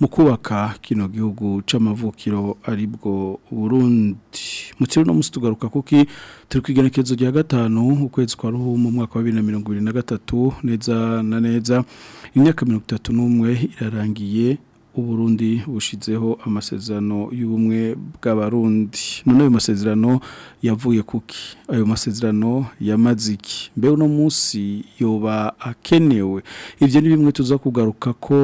mu kubaka kino gihugu c'amavukiro aribwo Burundi mutiro no musi tugaruka kuki turi kwigerekezo rya gatanu ukwezi kwa ruhu mu mwaka wa 2023 neza na neza imyaka 31 irarangiye uburundi bushizeho amasezerano y'ubumwe bw'abarundi none ayo masezerano yavuye kuki ayo masezerano yamaziki mbe uno munsi yoba akenewe ibyo ni bimwe tuza kugaruka ko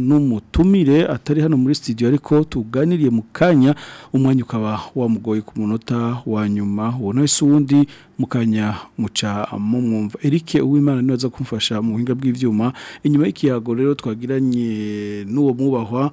n'umutumire atari hano muri studio ariko tuganiriye mu kanya umwanya ukaba wamugoye ku munota wa nyuma ubona wese uwundi mukanya muca mumwumva Eric uwimana niwe kumfasha mu buhinga bw'ivyuma inyuma y'ikiyago rero twagiranye n'uwo mubahwa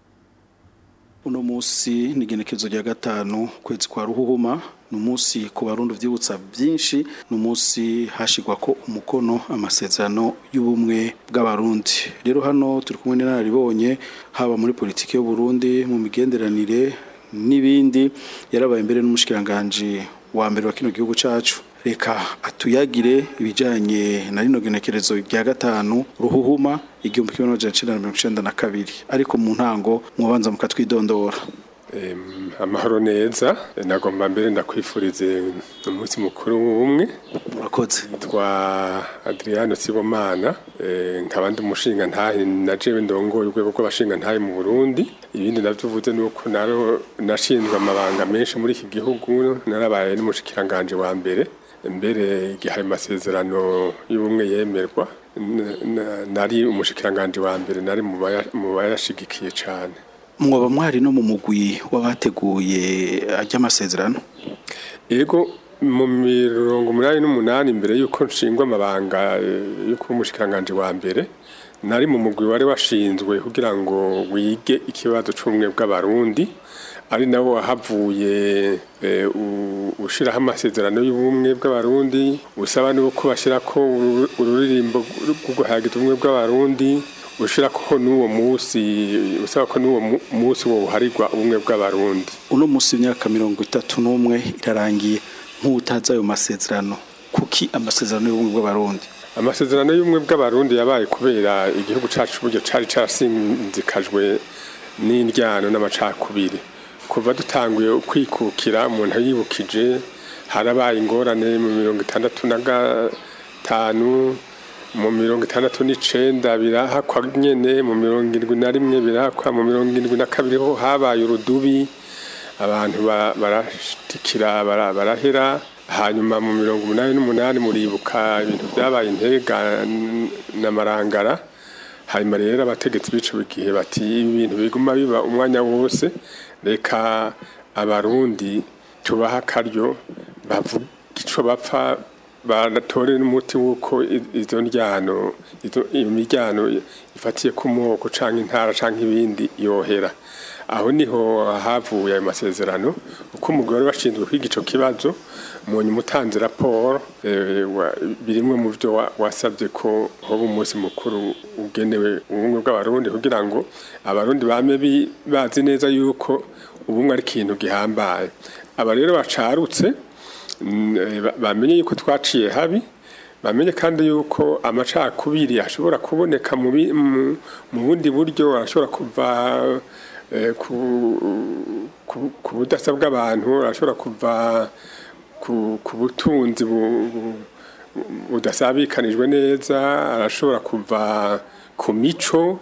uno munsi ni igenekerezo rya gatanu kwezi kwa ruhuhuma ni umunsi ku barundi byibutsa byinshi ni umunsi hashyirwa ko umukono amasezerano y'ubumwe bw'abarundi rero hano turi kumwe n'inararibonye haba muri politiki y'uburundi mu migenderanire n'ibindi yarabaye imbere n'umushyikiranganje wa mbere wa kino gihugu cyacu reka atuyagire ibijyanye na rino genekerezo rya gatanu ruhuhuma igihumbi kimwe n'amajana icyenda na mirongo icyenda na kabiri ariko mu ntango mubanza mukatwidondora amahoro neza nagomba mbere ndakwifurize umunsi mukuru w'ubumwe murakoze yitwa adriano sibomana eh, nkaba ndi umushinga ntahe na jewe ndongoye urwego rw'abashinga ntahe mu burundi ibindi nabyo uvuze ni uko nashinzwe amabanga menshi muri iki gihugu narabaye n'umushikiranganje wa mbere mbere igihe ayo masezerano y'ubumwe yemerwa nari umushikiranganji wa mbere nari mu bayashigikiye cyane mwoba mwari no mu mugwi w'abateguye ajya amasezerano yego mu mirongo umunani n'umunani mbere y'uko nshingwa amabanga eh, y'uko umushikiranganji wa mbere nari mu mugwi wari washinzwe kugira ngo wige ikibazo cy'ubumwe bw'abarundi ari nawo wahavuye eh, ushyiraho amasezerano y'ubumwe bw'abarundi usaba n'uko bashyira ko ururirimbo rwo guhagiza ubumwe bw'abarundi ushyira ko n'uwo munsi usaba ko n'uwo munsi wo buharirwa ubumwe bw'abarundi uno munsi imyaka mirongo itatu n'umwe irarangiye nk'utazi ayo masezerano kuki amasezerano y'ubumwe bw'abarundi amasezerano y'ubumwe bw'abarundi yabaye kubera igihugu cyacu uburyo cyari cyarasinzikajwe n'indyano n'amacakubiri kuva dutanguye kwikukira umuntu yibukije harabaye ingorane mu mirongo itandatu na gatanu mu mirongo itandatu n'icenda birahakwa nyene mu mirongo indwi na rimwe birahakwa mu mirongo indwi na kabiri ho habaye urudubi abantu barashtikira barahera hanyuma mu mirongo umunani n'umunani muribuka ibintu byabaye intega na marangara hanyuma rero abategetsi b'ico gihe bati ibintu biguma biba umwanya wose reka abarundi tubaha akaryo bavuga ico bapfa batore n'umuti w'uko izo ndyano miryano ifatiye ku moko cyangwa intara cyangwa ibindi yohera aho niho havuye ayo masezerano uko umugore washinzwe kwiga icyo kibazo umuntu umutanze raporo eh, birimwe mu byo wasabye ko hoba umunsi mukuru ugenewe ubumwe bw'abarundi kugira ngo abarundi bame bazi neza yuko ubumwe ari ikintu gihambaye aba rero bacarutse mm, eh, bamenye yuko twaciye habi bamenye kandi yuko amacakubiri ashobora kuboneka mu bundi buryo ashobora kuva eh, ku budasa bw'abantu ashobora kuva ku butunzi budasabikanijwe neza arashobora kuva ku mico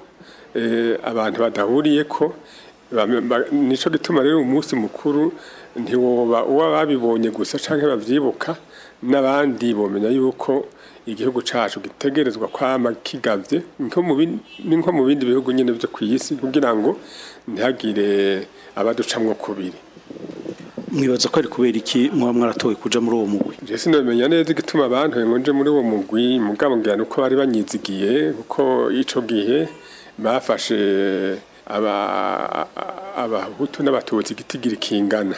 eh, abantu badahuriye ko nicyo gituma rero umunsi mukuru ntiwoba uba babibonye gusa cyangwa babyibuka n'abandi bamenya yuko igihugu cyacu gitegerezwa kwama kigabye nko mu bindi bihugu nyine byo ku isi kugira ngo ntihagire abaducamwo kubiri mwibaza ko ari kubera iki muba mwaratowe kuja muri uwo mugwi je sinamenya neza igituma abantu ngo muri uwo mugwi mugabo uko bari banyizigiye kuko ico gihe bafashe abahutu n'abatutsi igitigiri kingana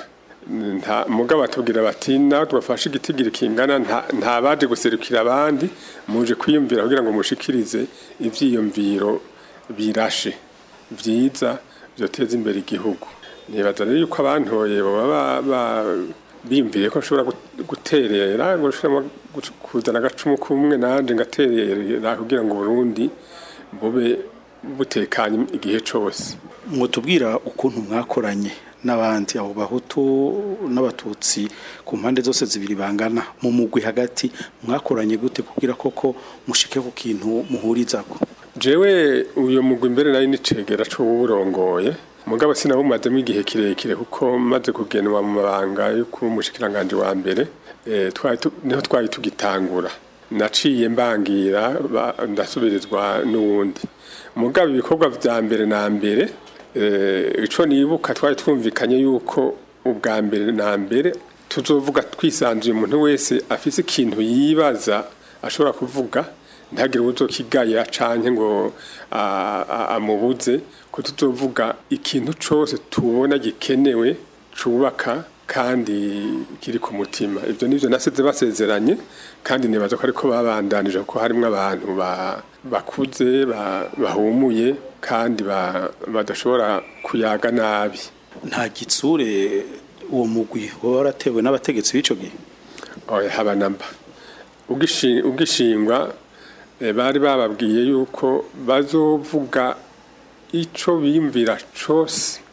mugabo batubwira bati na bafashe igitigiri kingana nta baje guserukira abandi muje kwiyumvira kugira ngo mushikirize ibyiyumviro birashe byiza byoteza imbere igihugu ntibaza yuko abantoye baba bimviye ko nshobora guterera ngo nshobora kuzana agacumu kumwe nanjye ngaterera kugira ngo Burundi bube butekanye igihe cyose mwutubwira ukuntu mwakoranye n'abandi abo bahutu n'abatutsi ku mpande zose zibiri bangana mu mugwi hagati mwakoranye gute kubwira koko mushike ku kintu muhuriza jewe uyu mugwi mbere nari nicegera cy'uburongoye umugabo sinawumademo igihe kirekire kuko maze kugenwa mu mabanga yo kuba umushikiranganji wa mbere eh, niho twari tugitangura naciye mbangira ndasubirizwa n'uwundi umugabo ibikorwa bya mbere na mbere eh, icyo nibuka twari twumvikanye yuko ubwa mbere na mbere tuzovuga twisanzuye umuntu wese afite ikintu yibaza ashobora kuvuga ntihagire uburyo kigaya cyane ngo amubuze ko tutuvuga ikintu cyose tubona gikenewe cyubaka kandi kiri ku mutima ibyo nibyo nasize basezeranye kandi nibaza ko ariko babandanije kuko harimo abantu bakuze bahumuye kandi badashobora kuyaga nabi nta gitsure uwo mugwi waba waratewe n'abategetsi b'icyo gihe haba namba ubwishingwa Eh, bari bababwiye yuko bazovuga icyo biyumvira cyose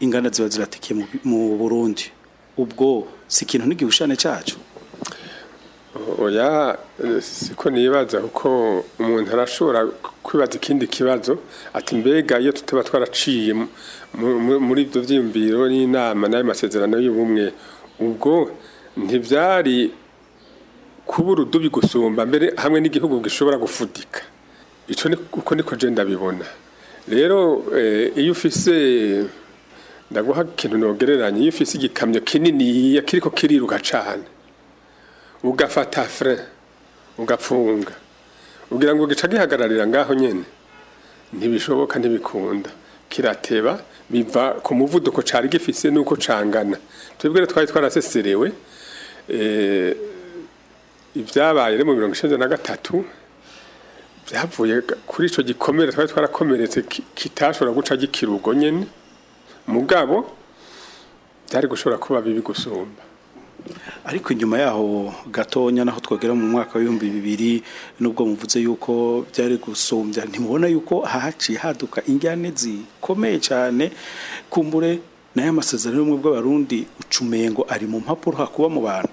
inganda ziba ziratikiye mu burundi ubwo si ikintu n'igihushanyo cyacu oya siko nibaza kuko umuntu arashobora kwibaza ikindi kibazo ati mbega iyo tutaba twaraciye muri ibyo byiyumviro n'inama n'ayo masezerano y'ubumwe ubwo ntibyari kuba urudubi gusumba mbere hamwe n'igihugu gishobora gufudika icyo uko niko genda bibona rero eh, iyo ufise ndaguha ikintu ntogereranye iyo ufise igikamyo kinini kiriko kiriruka cyane ugafata fure ugapfunga ugira ngo gica gihagararira ngaho nyine ntibishoboka ntibikunda kirateba biva ku muvuduko cyari gifise n'uko cangana twebwe twari twaraseserewe eh, ibyabaye mu mirongo icyenda na gatatu byavuye kuri icyo gikomere twari twarakomeretse kitashobora guca gikira ubwo nyine mugabo byari gushobora kuba bibi gusumba ariko inyuma yaho gatonya naho twagera mu mwaka w'ibihumbi bibiri nubwo muvuze yuko byari gusumbya ntimubona yuko hahaciye haduka injyane zikomeye cyane kumbure nayo amasezerano y'ubumwe bw'abarundi ucumeye ngo ari mu mpapuro hakuba mu bantu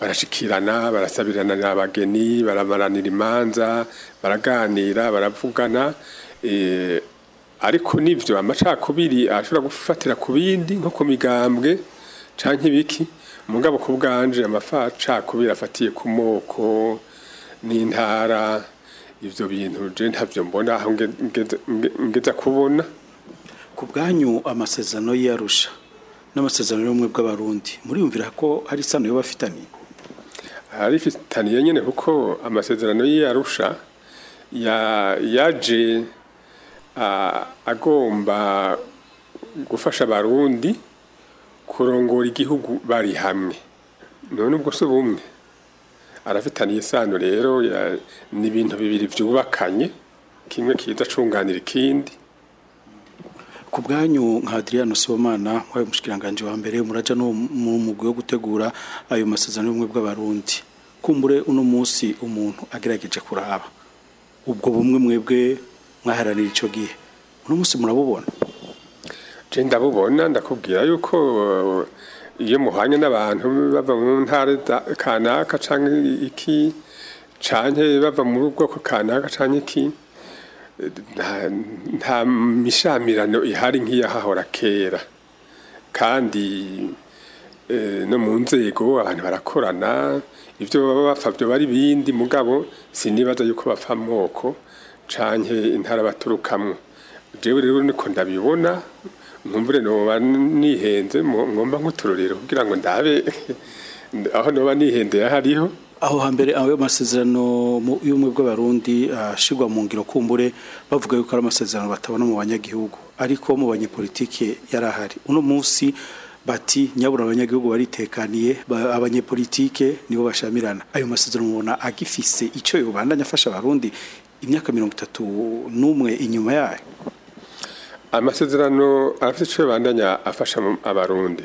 barashikirana barasabirana n'abageni baramaranira imanza baraganira baravugana eh, ariko n'ibyo amacakubiri ashobora gufatira ku bindi nko ku migambwe cyangwa ibiki mugabo ku bwanje amacakubiri afatiye ku moko n'intara ibyo bintu ntabyo mbona aho ngeza kubona ku bwanyu amasezerano yarusha n'amasezerano y'ubumwe bw'abarundi muriyumvira ko hari isano yo bafitanye harifitaniye nyine kuko amasezerano y'iyarusha yaje agomba gufasha abarundi kurongora igihugu bari hamwe none ubwo si ubumwe arafitaniye isano rero ni ibintu bibiri byubakanye kimwe kidacunganira ikindi ku bwanyu nka Adriano Somana wabaye umushikiranganje wa mbere muraja no mu mugwi wo gutegura ayo masezerano y'ubumwe bw'abarundi kumbure uno munsi umuntu agerageje kuraba ubwo bumwe mwebwe mwaharanira icyo gihe uno munsi murabubona ndabubona ndakubwira yuko uh, iyo muhanye n'abantu bava mu ntara kanaka cyangwa iki cyane bava mu bwoko kanaka cyangwa iki nta mishamirano ihari nk'iyahahora kera kandi eh, no mu nzego abantu barakorana ibyo baba bapfa byo bari bindi mugabo sinibaza yuko bapfa amoko canke intara baturukamwo jewe rero niko ndabibona nkumvure noba nihenze mwumva nk'uturorero kugira ngo ndabe aho noba nihendeye hariho aho hambere ayo masezerano y'ubumwe bw'abarundi ashirwa ah, mu ngiro kumbure bavuga yuko ari amasezerano batabona mu banyagihugu ariko mu banyepolitike ahari uno munsi bati nyabura abanyagihugu baritekaniye abanyepolitike nibo bashamirana ayo masezerano ubona agifise icyo yobandanya afasha abarundi imyaka mirongo itatu n'umwe inyuma yayo amasezerano afite icyo bandanya afasha abarundi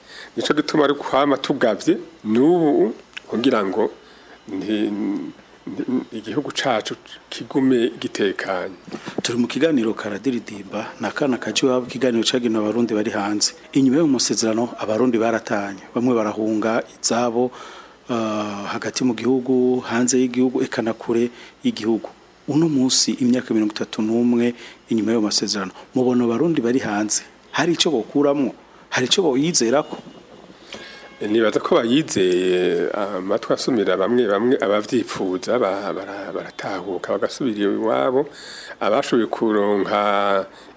nicyo gituma ari kwama tugabye n'ubu kugira ngo igihugu cacu kigume gitekanye turi mu kiganiro karadiridimba ni akana kaciwe waba ikiganiro cyagenewe abarundi bari hanze inyuma y’umusezerano abarundi baratanye bamwe barahunga izabo ah, hagati mu gihugu hanze y'igihugu ekanakure y'igihugu uno munsi imyaka mirongo itatu n'umwe inyuma y'ayo masezerano mubona abarundi bari hanze hari icyo bakuramo hari icyo bawizera ko nibaza ko bayizeye amatwi asumira bamwe bamwe ababyifuza baratahuka bagasubira iwabo abashoboye kuronka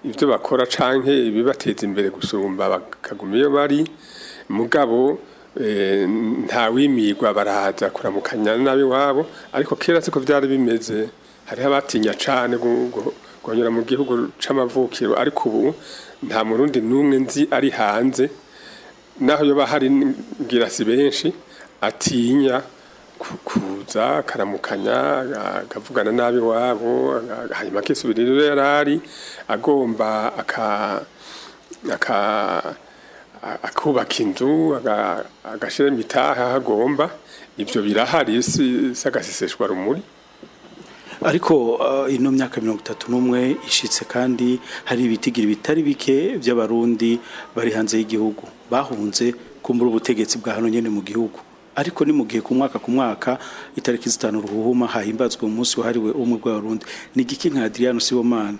ibyo bakora canke ibibateza imbere gusumba bakaguma iyo bari mugabo eh, nta wimigwa baraza kuramukanya nabi wabo ariko kera siko byari bimeze hariho abatinya cyane kongera mu gihugu cy'amavukiro ariko ubu nta murundi n'umwe nzi ari hanze naho yoba hari ngirasi benshi atinya kuza akaramukanya akavugana nabi wabo hanyuma akisubirira yari ari agomba akubaka inzu agashyira imitaha aho agomba ibyo birahari isi agaseseshwa rumuri ariko uh, ino myaka mirongo itatu n'umwe ishitse kandi hari ibitigiri bitari bike by'abarundi bari hanze y'igihugu bahunze kumbura ubutegetsi bwa hano nyine mu gihugu ariko ni mu gihe ku mwaka ku mwaka itariki zitanu ruhuma hahimbazwa umunsi wahariwe ubumwe bw'abarundi ni igiki nka adriano sibomana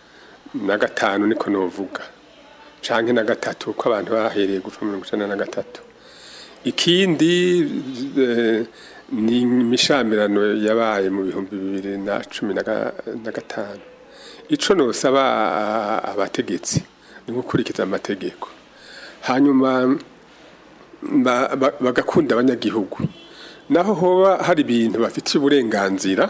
na gatanu niko nuvuga canke na gatatu ko abantu bahereye guca mirongo icyenda na gatatu ikindi eh, ni imishamirano yabaye mu bihumbi bibiri na cumi na gatanu ico nosaba abategetsi ni gukurikiza amategeko hanyuma bagakunda abanyagihugu naho hoba hari ibintu bafite uburenganzira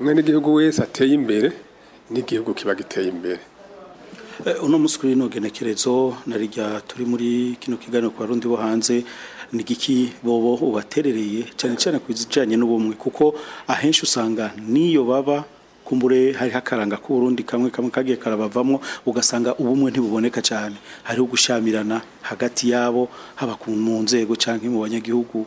umwe n'igihugu wese ateye imbere n'igihugu kiba giteye imbere Eh, uno munsi kuri ino genekerezo na turi muri kino kiganiro ku barundi bo hanze ni giki bobo ubaterereye cyane cyane ku bijyanye n'ubumwe kuko ahenshi usanga n'iyo baba kumbure hari hakaranga ko Burundi kamwe kamwe kagiye karabavamo ugasanga ubumwe ntibuboneka cyane hariho gushamirana hagati yabo haba ku mu nzego cyangwa mu banyagihugu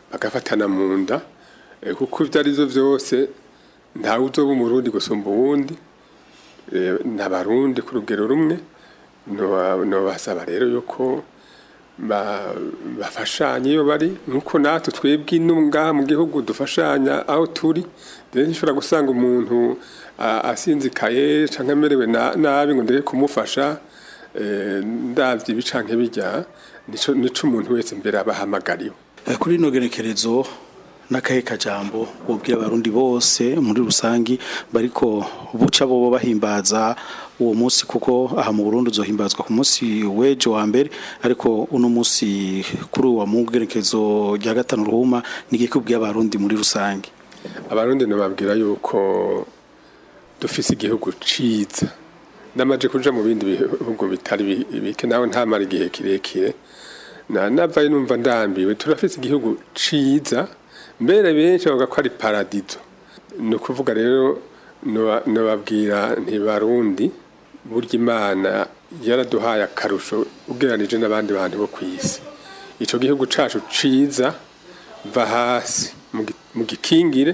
bagafatana mu nda eh, kuko ibyo ari byo byose ntawe uzoba umurundi gusumba uwundi eh, nta ku rugero rumwe nobasaba rero yuko bafashanya iyo bari nkuko natwe twebwe ino mu gihugu dufashanya aho turi rero ushobora gusanga umuntu asinzikaye cyangwa amerewe nabi ngo ndebe kumufasha eh, ndabye ibi cyangwa ibijya umuntu wese mbere abahamagariwe eh, kuri ino gerekerezo n'akahe kajambo ubwira abarundi bose muri rusange bariko buca bobo bahimbaza uwo munsi kuko aha mu Burundi zohimbazwa ku munsi weje wa mbere ariko uno munsi kuri uwa mu bwerekezo rya gatanu ruhuma nigikubwiye abarundi muri rusange abarundi nababwira yuko dufise igihugu ciza namaje kuja mu bindi bihugu bitari bike nawe ntamara igihe kirekire na navayo numva ndambiwe turafise igihugu ciza mbere benshi bavuga ko ari paradizo ni ukuvuga rero nababwira ntibarundi burya imana yaraduhaye akarusho ugereranije n'abandi bantu bo ku isi icyo gihugu cyacu cyiza va hasi mu gikingire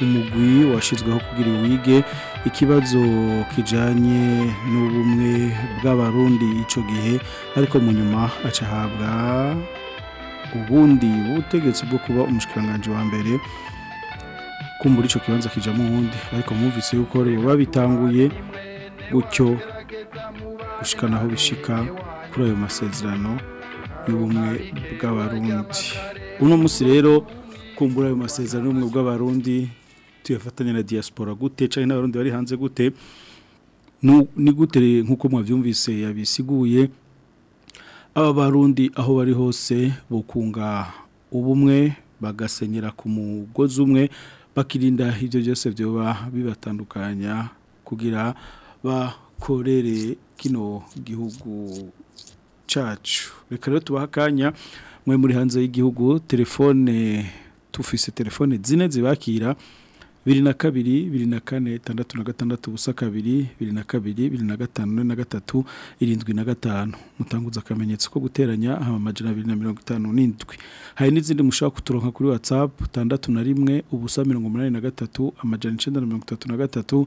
umugwi washyizweho kugira wige ikibazo kijyanye n'ubumwe bw'abarundi icyo gihe ariko mu nyuma acahabwa ubundi butegetsi bwo kuba umushyikiranganji wa mbere kumbura icyo kibanza kijyamo ubundi ariko mwumvise yuko rero babitanguye gutyo gushikanaho bishika kuri ayo masezerano y'ubumwe bw'abarundi uno munsi rero kumbura ayo masezerano y'ubumwe bw'abarundi tuyafatanya na diaspora gute cyangwa n'abarundi bari hanze gute ni gute nk'uko mwabyumvise yabisiguye aba barundi aho bari hose bukunga ubumwe bagasenyera ku mugozi umwe bakirinda ibyo byose byoba bibatandukanya kugira bakorere kino gihugu cyacu reka rero tubaha akanya mwe muri hanze y'igihugu telefone tufise telefone zine zibakira bibiri na kabiri biri na kane tandatu na gatandatu ubusa kabiri biri na kabiri biri na gatanu na gatatu irindwi na gatanu mutanguza akamenyetso ko guteranya amajana abiri na mirongo itanu n'indwi hari n'izindi mushaka kuturonka kuri watsapu tandatu na rimwe ubusa mirongo umunani na gatatu amajana icyenda na mirongo itatu na gatatu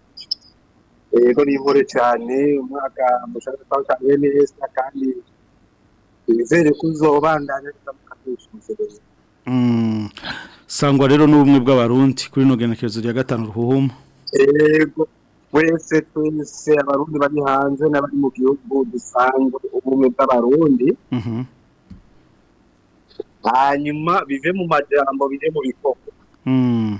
yego ni impore cyane umwaka mushaka twakiriye neza kandi twizere ko mm. sangwa rero n'ubumwe bw'abarundi kuri ino rya gatanu ruhuma yego wese twese abarundi bari hanze n'abari mu gihugu dusanga ubumwe bw'abarundi mhm. hanyuma bive mu majyambo bive mu bikoko mm.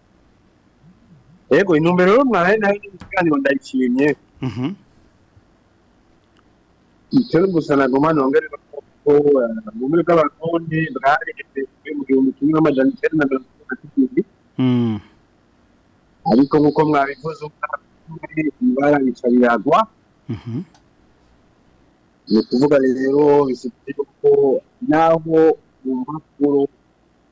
yego intumbero rero mwaraye nayo ni ndayishimye mhm. icyo gusa nagomba nongere ko eh, mu bw'abarundi bwarenze mu kimwe amajana icyenda na mirongo itatu n'ibiri ariko nk'uko mwabivuze barabicarira agwa ni ukuvuga rero bisabye ko naho mu mpapuro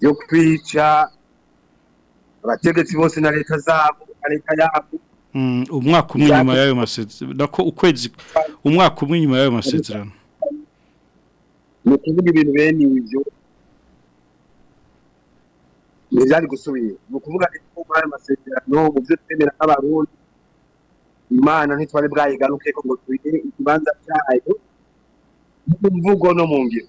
byo kwica abategetsi bose na leta zabo na leta yabo hmm, umwaka umwe nyuma y'ayo masezerano nako ukwezi umwaka umwe nyuma y'ayo masezerano ni ukuvuga ibintu bene ibyo ntibyari gusubira ni ukuvuga ko ayo masezerano mu byo twemera nk'abarundi imana ntitwari bwayigarukeko ngo twige ikibanza cyayo mu no mu ngiro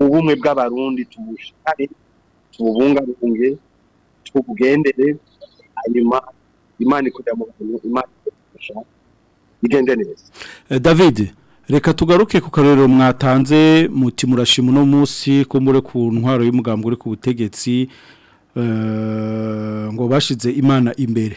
ubumwe bw'abarundi tubushikare tububungabunge tubugendere hanyuma imana ikorera mu bantu imana ikorera bigende neza eh, david reka tugaruke ku karorero mwatanze muti murashima uno munsi ko muri ku ntwaro y'umugambi uri ku butegetsi eh, ngo bashize imana imbere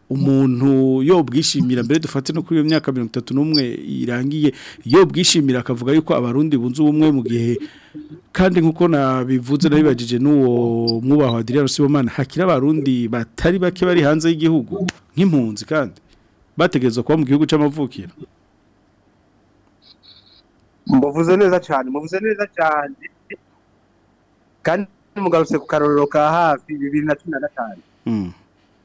umuntu yo bwishimira mbere dufate no kuri iyo myaka mirongo itatu n'umwe irangiye yo bwishimira akavuga yuko abarundi bunze ubumwe mu gihe kandi nk'uko nabivuze nabibagije n'uwo mwubahwa adiriya rusibomana hakiri abarundi batari bake bari hanze y'igihugu nk'impunzi kandi bategereza kuba mu gihugu cy'amavukiro muvuze neza cyane muvuze neza cyane kandi mugarutse ku karorero ka hafi bibiri na cumi na gatanu hmm.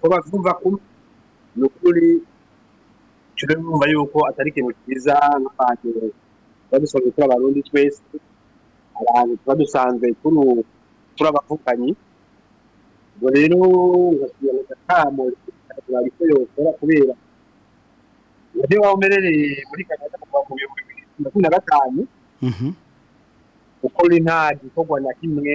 ko babyumva kumwe ni ukuri nshuro yumva yuko atari ikintu cyiza nk'abantu tuba dusanzwe turi abarundi twese abantu tuba dusanzwe turi abavukanyi ubwo rero ugasigaye mu gakamo ugasanga icyo kubera uburyo waba muri kanada kuva mu bihumbi bibiri na na gatanu gukora mhm. nta gikorwa na kimwe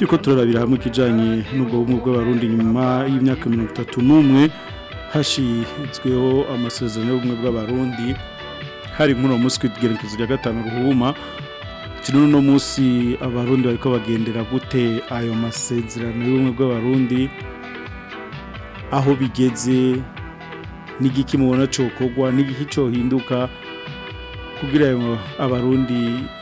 yuko turarabira hamwe ikijyanye n'ubwo bumwe bw'abarundi nyuma y'imyaka mirongo itatu n'umwe hashyizweho amasezerano y'ubumwe bw'abarundi hari muri uwo munsi ku rya gatanu ruhuma kino uno munsi abarundi bariko bagendera gute ayo masezerano y'ubumwe bw'abarundi aho bigeze n'igiki mubona cokogwa n'igiki cohinduka kugira ngo abarundi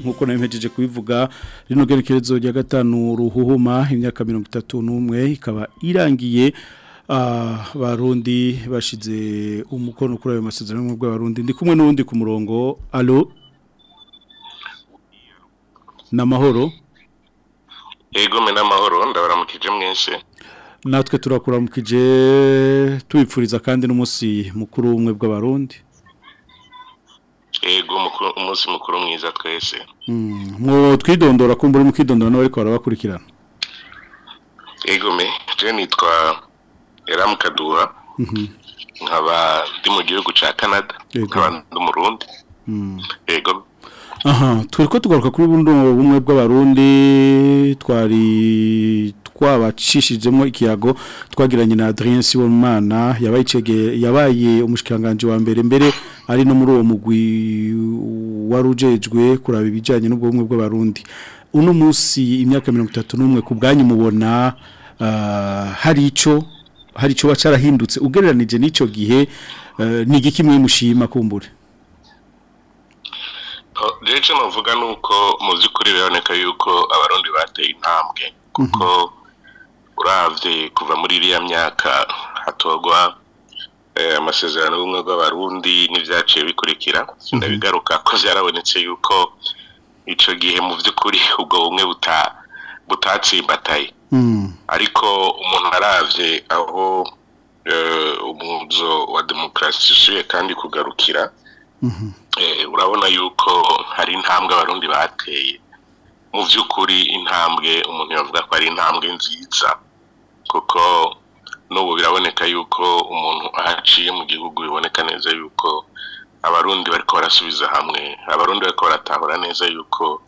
nkuko nabimejeje kubivuga rino gerekerezo rya gatanu ruhuhuma imyaka 31 ikaba irangiye abarundi bashize umukono kuri ayo masezerano y'ubumwe bw'abarundi ndi kumwe n'undi ku murongo allo namahoro mahoro yego me mahoro ndabaramukije mwinshi natwe turakuramuka tubipfuriza kandi n'umunsi mukuru umwe bw'abarundi yego umunsi mukuru mwiza twese mu hmm, twidondora kumbura mukidondora nawe ariko barabakurikirana yego me twe nitwa eramu kaduha mhm. nkaba ndi mu gihugu cya canada nkaba ndi umurundi hmm. yego aha turi ko tugaruka kuri buno bumwe bw'abarundi twari twabacishijemo ikiyago twagiranye na Adrien Sibomana yabaye yabaye umushikanganje wa mbere mbere ari no muri uwo mugwi wari ujejwe kuraba ibijyanye n'ubwo bumwe bw'abarundi uno munsi imyaka n'umwe ku bwanyu mubona ah, hari icyo hari icyo bacarahindutse ugereranije nicyo gihe uh, ni igiki mwe mushima kumbure rero navuga ni uko mu by'ukuri biraboneka yuko abarundi bateye intambwe kuko mhm. urabye kuva muri iriya myaka hatogwa eh, amasezerano y'ubumwe bw'abarundi n'ibyaciye bikurikira ndabigaruka ko byarabonetse yuko icyo gihe mu by'ukuri ubwo bumwe butatsimbataye mhm. ariko umuntu arabye aho eh, umuzo wa demokarasi usuye kandi kugarukira Eh, urabona yuko hari intambwe abarundi bateye mu by'ukuri intambwe umuntu yavuga ko ari intambwe nziza kuko n'ubu biraboneka yuko umuntu ahaciye mu gihugu biboneka neza yuko abarundi bariko barasubiza hamwe abarundi bariko baratahura neza yuko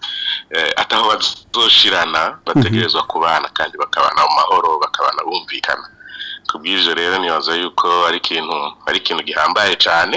eh, ataho bazoshirana bategerezwa mhm. kubana kandi bakabana mu mahoro bakabana bumvikana ku bw'ivyo rero nibaza yuko ari ikintu ari ikintu gihambaye cyane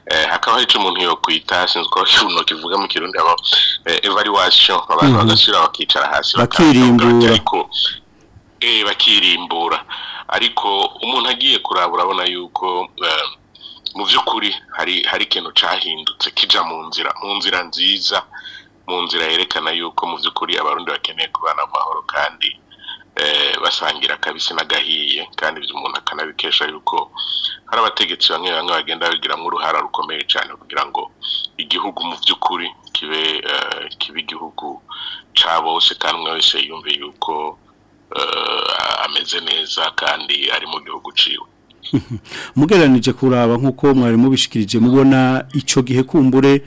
hakabaho icyo umuntu yokwita sinzi ko ikintu kivuga mu kirundi haba evaluation abantu mhm. bagasubira bakicara hasi bakirimbura Eh, bakirimbura ariko umuntu agiye kuraba urabona yuko eh, mu by'ukuri hari hari ikintu cyahindutse kijya mu nzira mu nzira nziza mu nzira yerekana yuko mu by'ukuri abarundi bakeneye kubana amahoro kandi eh, basangira kabisi n'agahiye kandi ibyo umuntu akanabikesha yuko hari abategetsi bamwe bamwe bagenda bagiramo uruhara rukomeye cyane kugira ngo igihugu mu by'ukuri kibe kibe igihugu cya bose kandi umwe wese yumve yuko Eh, ameze neza kandi ari mu gihugu ciwe mugeranije kuraba nk'uko mwari mubishikirije mubona icyo gihe kumbure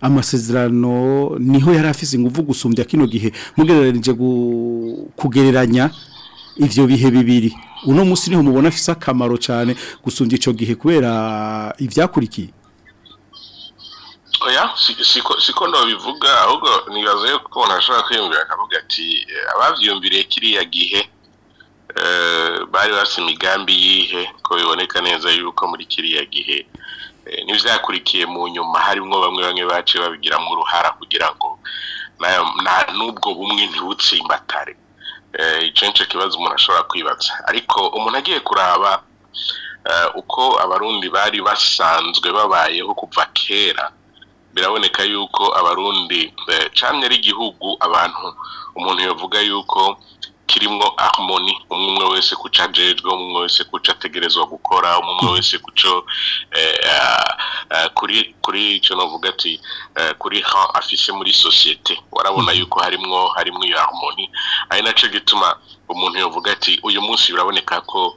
amasezerano niho yari afise ingufu gusumbya kino gihe mugeranije kugereranya ibyo bihe bibiri uno munsi niho mubona afise akamaro cyane gusumbya icyo gihe kubera ibyakurikiye oya siko ntabivuga ahubwo ntibaze ko umuntu ashobora kwiyumvira akavuga ati eh, ababyiyumviriye kiriya gihe eh, bari bafite imigambi yihe ko biboneka neza yuko muri kiriya gihe eh, n'ibyakurikiye mu nyuma harimo bamwe bamwe baciye babigiramo uruhara kugira ngo n'ubwo bumwe ntiwutsimbatare icyo kibazo umuntu ashobora kwibaza ariko umuntu agiye kuraba uko abarundi bari basanzwe babayeho kuva kera biraboneka yuko abarundi eh, cyane ari igihugu abantu umuntu yavuga yuko kirimo harmoni umwe wese kuca ajejwe umwe wese kuca ategerezwa gukora umwe wese kuco eh, eh, kuri kuri icyo navuga ati kuri ha afise muri sosiyete warabona mm. yuko harimo harimo iyo harmoni ari nacyo gituma umuntu yavuga ati uyu munsi biraboneka ko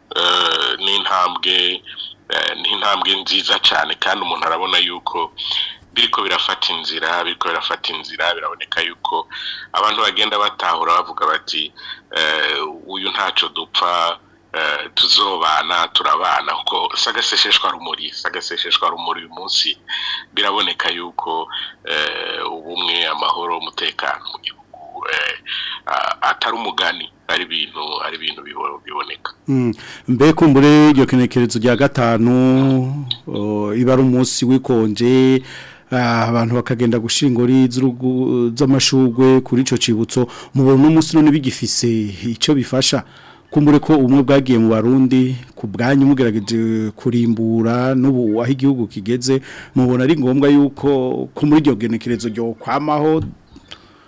ni intambwe nziza cyane kandi umuntu arabona yuko biriko birafata inzira biriko birafata inzira biraboneka yuko abantu bagenda batahura bavuga bati eh, uyu ntacyo dupfa eh, tuzobana turabana kuko sagasesheshwa rumuri sagasesheshwa rumuri uyu munsi biraboneka yuko eh, ubumwe amahoro umutekano mu gihugu atari umugani ari ibintu ari ibintu biboneka hmm. mbe kumbure iryo kenekerezo rya gatanu iba ari umunsi wikonje Ah, abantu bakagenda gushira ingori z'amashugwe kuri icyo kibutso mubona umunsi none bigifise icyo bifasha kumbure ko umwe bwagiye mu barundi ku bwanyu mugerageje kurimbura n'ubu aho igihugu kigeze mubona ari ngombwa yuko ko muri iryo genekerezo ryo kwamaho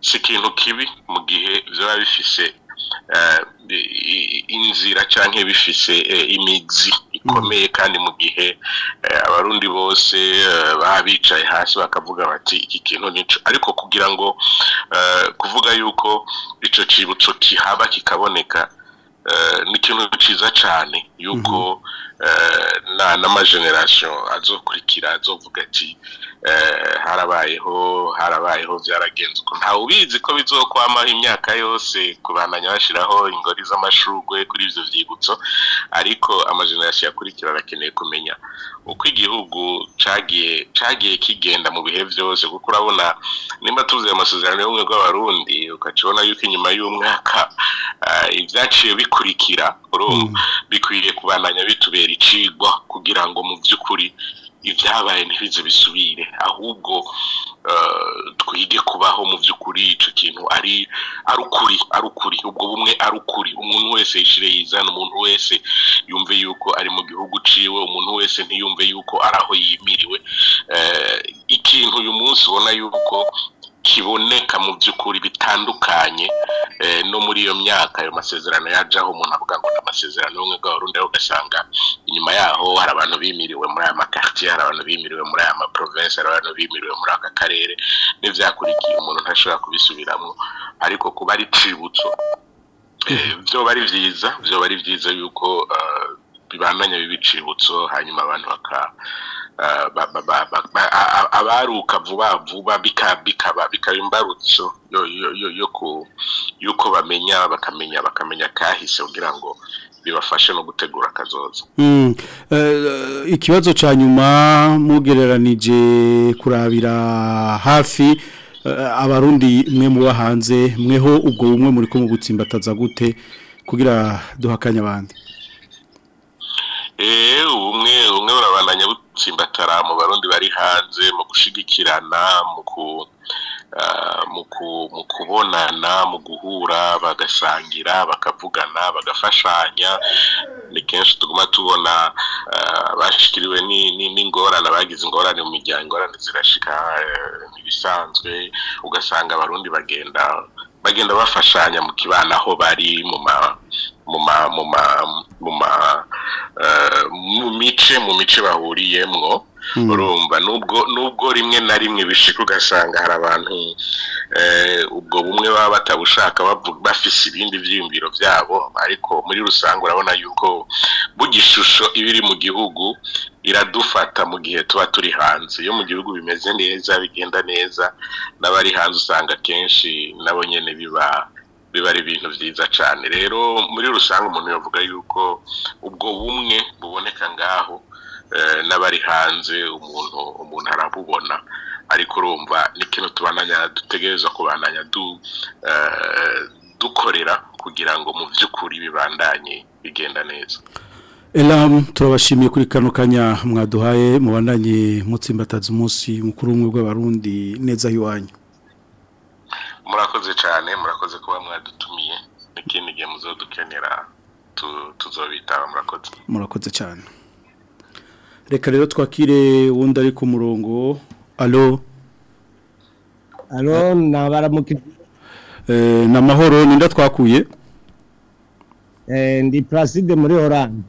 si ikintu kibi mu gihe biba bifise eh, inzira cyangwa bifise eh, imizi ikomeye kandi mu gihe abarundi bose baba bicaye hasi bakavuga bati iki kintu nicyo ariko kugira ngo kuvuga yuko icyo cyibutso kihaba kikaboneka ni ikintu cyiza cyane yuko mm-hmm. n'amajenerasiyo azokurikira azovuga ati Eh, harabayeho harabayeho byaragenze uko ntawe ubizi ko bizokwamaho imyaka yose kubandanya bashyiraho ingori z'amashurwe kuri ibyo byibutso ariko amajenerasiyo yakurikira arakeneye kumenya uko igihugu cyagiye cyagiye kigenda mu bihe byose kuko urabona nimba tuzuye amasezerano y'ubumwe bw'abarundi ukabona yuko inyuma y'umwaka eh, ibyaciye bikurikira mm. bikwiriye kubandanya bitubera icigwa kugira ngo mu by'ukuri ibyabaye ntibize bisubire ahubwo uh, twige kubaho mu by'ukuri icyo kintu ari ukuri ari ukuri ubwo bumwe ari ukuri umuntu wese yishyire yizana umuntu wese yumve yuko ari mu gihugu ciwe umuntu wese ntiyumve yuko ari aho yimiriwe uh, ikintu uyu munsi ubona yuko kiboneka mu by'ukuri bitandukanye eh, no muri iyo myaka ayo masezerano yajyaho umuntu avuga ngo ni amasezerano y'ubumwe bw'abarundi ugasanga inyuma yaho hari abantu bimiriwe muri aya makaritsiye hari abantu bimiriwe muri aya maprovensi hari abantu bimiriwe muri aka karere n'ibyakurikiye umuntu ntashobora kubisubiramo ariko kuba ari cibutso byoba eh, ari byiza byoba ari byiza yuko eh, bibandanya bibicibutso hanyuma abantu bakaba abaruka vuba vuba bikaba bikaba imbarutso y'uko bamenya bakamenya bakamenya kahise kugira ngo bibafashe no gutegura akazoza hmm. eh, ikibazo cya nyuma mugereranije kurabira hafi eh, abarundi mwe muba hanze mweho ubwo bumwe muri kumwe gutsimbataza gute kugira duhakanye abandi eee eh, ubumwe ubumwe burabananya gutsimbatara mu barundi bari hanze mu gushyigikirana ah, mu kubonana mu guhura bagasangira bakavugana bagafashanya ni kenshi tuguma tubona ah, bashyikiriwe n'ingorane bagize ingorane mu miryango ingorane zirashika eh, ntibisanzwe ugasanga abarundi bagenda bagenda bafashanya mu kibana aho bari mu ma mu ma mu ma Eh, mu mice mu mice bahuriyemo hmm. urumva nubwo nubwo rimwe na rimwe bishika ugasanga hari abantu eh, ubwo bumwe baba batabushaka bafise ibindi byiyumviro byabo ariko muri rusange urabona yuko bugishusho ibiri mu gihugu iradufata mu gihe tuba turi hanze iyo mu gihugu bimeze neza bigenda neza n'abari hanze usanga kenshi nabo nyine biba biba ari ibintu byiza cyane rero muri rusange umuntu yavuga yuko ubwo bumwe buboneka ngaho eh, n'abari hanze umuntu umuntu arabubona ariko urumva n'ikintu tubananya dutegereza kubananya du eh, dukorera kugira ngo mu by'ukuri bibandanye bigenda neza Elam turabashimiye kuri kano kanya mwaduhaye mubandanye mutsimbataza umunsi mukuru umwe bw'abarundi neza y'iwanyu murakoze cyane murakoze kuba mwadutumiye n'ikindi gihe muzodukenera tuzobitaba murakoze murakoze cyane reka rero twakire wundi ari ku murongo alo alo nabaramukije eh, ni amahoro n'inda twakuye eh, ndi Placide muri oranje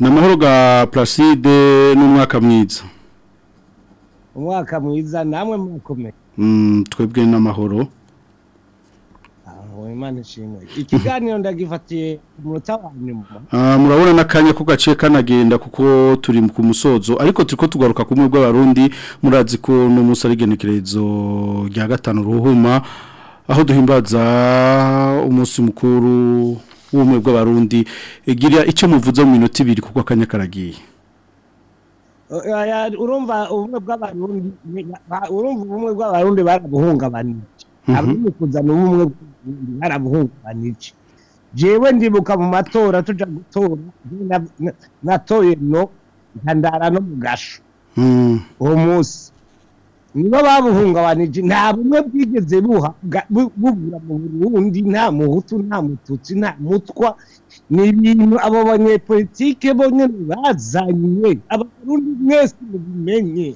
ni amahoro ga Placide n'umwaka mwiza umwaka mwiza namwe mukomeye mm, twebwe n'amahoro imana ishimwe ikiganiro ndagifatiye umunota wa nyuma ah, murabona n'akanya ko gaciye kanagenda kuko turi ku musozo ariko turi ko tugaruka ku bumwe bw'abarundi murazi ko n'umunsi ari igenekerezo rya gatanu ruhuma aho duhimbaza umunsi mukuru w'ubumwe bw'abarundi egira eh, icyo muvuze mu minota ibiri kuko akanya karagiye eh, urumva ubumwe bw'abarundi urumva ubumwe bw'abarundi barabuhungabanije mhm. abari kuzana ubumwe barabuhunganije jewe ndibuka mu matora tuja gutora natoye no ntandara no mu gasho hmm. uwo munsi nibo babuhungabanije nta bumwe bwigeze bubura mu burundi nta muhutu nta mututsi nta mutwa ni ibintu abo banyepolitike bo nyine bazanye abarundi mwese mubimenye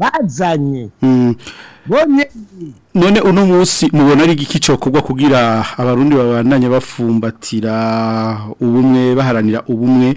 bazanye hmm. none uno munsi mubona ari igiki kugwa kugira abarundi babandanye bafumbatira ubumwe baharanira ubumwe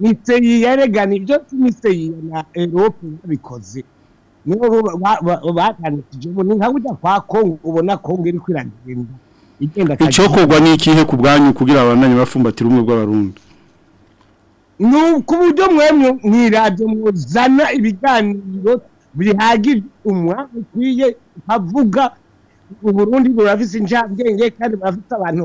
miseyi yaregana ibyo miseyi na erope babikoze nibo batandikijemo ni nka burya kwa kongo ubona kongo iri kwiragenda icyokorwa ni ikihe ku bwanyu kugira abananye bafumbatira ubumwe bw'abarundi ni ku buryo mwemwe mwirabyo muzana ibiganiro bihagije umuhanga ukwiye bavuga uburundi burafise injangenge kandi bafite abantu